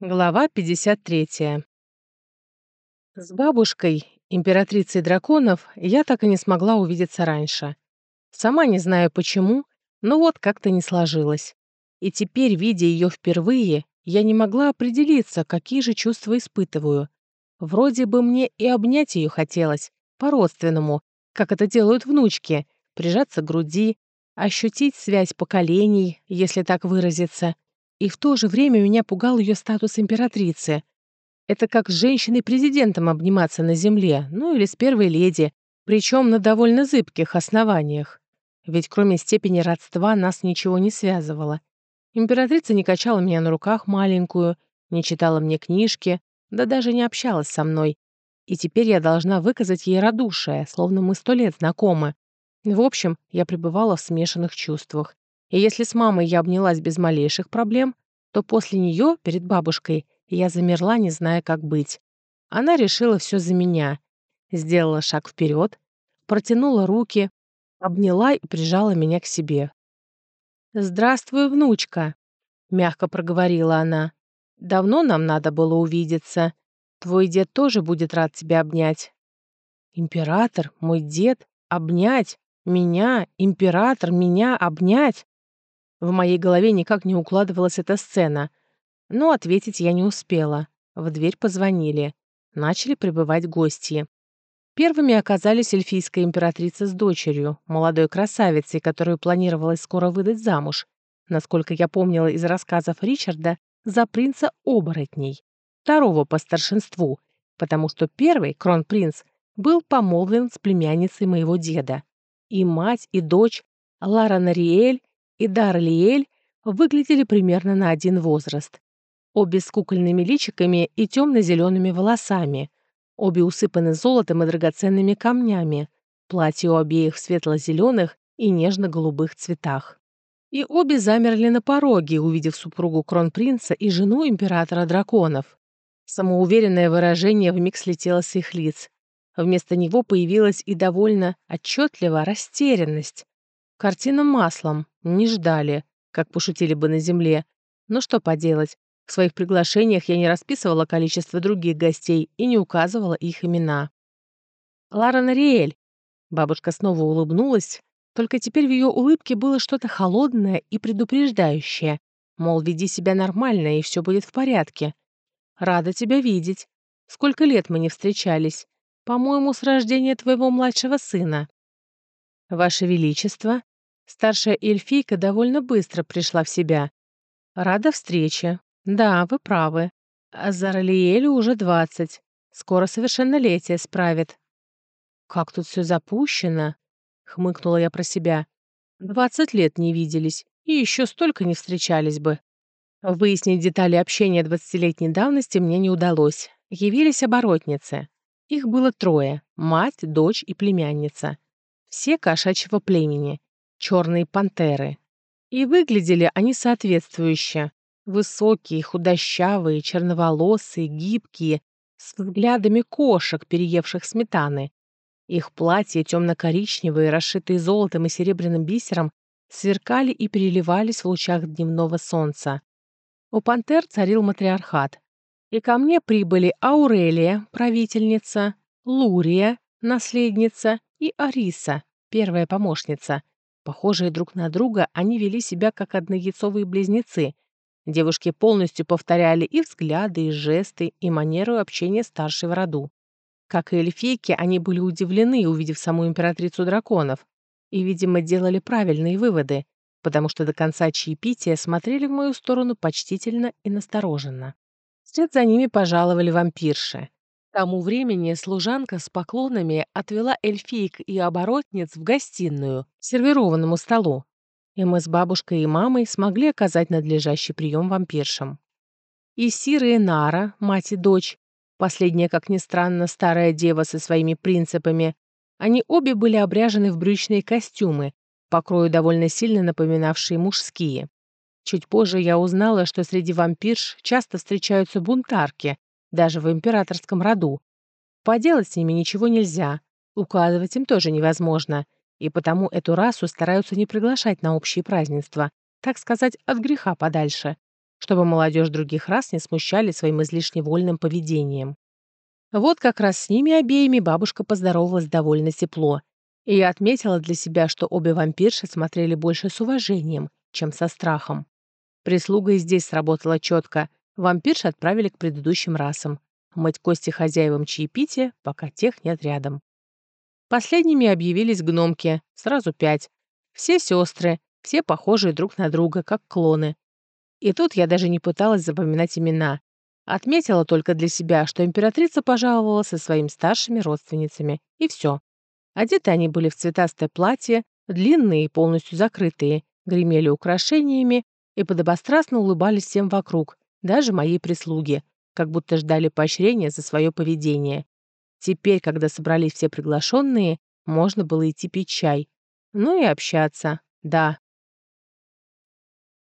Глава 53. С бабушкой, императрицей драконов, я так и не смогла увидеться раньше. Сама не знаю почему, но вот как-то не сложилось. И теперь, видя ее впервые, я не могла определиться, какие же чувства испытываю. Вроде бы мне и обнять ее хотелось, по-родственному, как это делают внучки, прижаться к груди, ощутить связь поколений, если так выразиться, и в то же время меня пугал ее статус императрицы. Это как с женщиной-президентом обниматься на земле, ну или с первой леди, причем на довольно зыбких основаниях. Ведь кроме степени родства нас ничего не связывало. Императрица не качала меня на руках маленькую, не читала мне книжки, да даже не общалась со мной. И теперь я должна выказать ей радушие, словно мы сто лет знакомы. В общем, я пребывала в смешанных чувствах. И если с мамой я обнялась без малейших проблем, то после нее, перед бабушкой, я замерла, не зная, как быть. Она решила все за меня. Сделала шаг вперед, протянула руки, обняла и прижала меня к себе. «Здравствуй, внучка», — мягко проговорила она. «Давно нам надо было увидеться. Твой дед тоже будет рад тебя обнять». «Император, мой дед, обнять? Меня, император, меня обнять?» В моей голове никак не укладывалась эта сцена. Но ответить я не успела. В дверь позвонили. Начали прибывать гости. Первыми оказались эльфийская императрица с дочерью, молодой красавицей, которую планировалось скоро выдать замуж. Насколько я помнила из рассказов Ричарда, за принца оборотней. Второго по старшинству, потому что первый, кронпринц, был помолвлен с племянницей моего деда. И мать, и дочь, Лара Нариэль и Дарлиэль выглядели примерно на один возраст. Обе с кукольными личиками и темно-зелеными волосами. Обе усыпаны золотом и драгоценными камнями. Платье у обеих в светло-зеленых и нежно-голубых цветах. И обе замерли на пороге, увидев супругу кронпринца и жену императора драконов. Самоуверенное выражение вмиг слетело с их лиц. Вместо него появилась и довольно отчетливо растерянность. Картина маслом, не ждали, как пошутили бы на земле. Но что поделать, в своих приглашениях я не расписывала количество других гостей и не указывала их имена. «Лара Нариэль!» Бабушка снова улыбнулась, только теперь в ее улыбке было что-то холодное и предупреждающее. Мол, веди себя нормально, и все будет в порядке. Рада тебя видеть. Сколько лет мы не встречались. По-моему, с рождения твоего младшего сына. Ваше Величество, Старшая эльфийка довольно быстро пришла в себя. «Рада встрече. Да, вы правы. А Заралиэлю уже двадцать. Скоро совершеннолетие справит». «Как тут все запущено?» — хмыкнула я про себя. «Двадцать лет не виделись, и еще столько не встречались бы». Выяснить детали общения двадцатилетней давности мне не удалось. Явились оборотницы. Их было трое — мать, дочь и племянница. Все кошачьего племени черные пантеры. И выглядели они соответствующе. Высокие, худощавые, черноволосые, гибкие, с взглядами кошек, переевших сметаны. Их платья, темно-коричневые, расшитые золотом и серебряным бисером, сверкали и переливались в лучах дневного солнца. У пантер царил матриархат. И ко мне прибыли Аурелия, правительница, Лурия, наследница, и Ариса, первая помощница. Похожие друг на друга, они вели себя как однояйцовые близнецы. Девушки полностью повторяли и взгляды, и жесты, и манеру общения старшей в роду. Как и эльфийки, они были удивлены, увидев саму императрицу драконов, и, видимо, делали правильные выводы, потому что до конца чаепития смотрели в мою сторону почтительно и настороженно. Вслед за ними пожаловали вампирши тому времени служанка с поклонами отвела эльфиек и оборотниц в гостиную, сервированному столу, и мы с бабушкой и мамой смогли оказать надлежащий прием вампиршам. И Сира и Нара, мать и дочь, последняя, как ни странно, старая дева со своими принципами, они обе были обряжены в брючные костюмы, по крою довольно сильно напоминавшие мужские. Чуть позже я узнала, что среди вампирш часто встречаются бунтарки, даже в императорском роду. Поделать с ними ничего нельзя, указывать им тоже невозможно, и потому эту расу стараются не приглашать на общие празднества, так сказать, от греха подальше. чтобы молодежь других рас не смущали своим излишне вольным поведением. Вот как раз с ними обеими бабушка поздоровалась довольно тепло, и я отметила для себя, что обе вампирши смотрели больше с уважением, чем со страхом. Прислуга здесь сработала четко. Вампирши отправили к предыдущим расам. Мыть кости хозяевам чаепития, пока тех нет рядом. Последними объявились гномки, сразу пять. Все сестры, все похожие друг на друга, как клоны. И тут я даже не пыталась запоминать имена. Отметила только для себя, что императрица пожаловала со своими старшими родственницами. И все. Одеты они были в цветастое платье, длинные и полностью закрытые, гремели украшениями и подобострастно улыбались всем вокруг, даже моей прислуге, как будто ждали поощрения за свое поведение. Теперь, когда собрались все приглашенные, можно было идти пить чай. Ну и общаться. Да,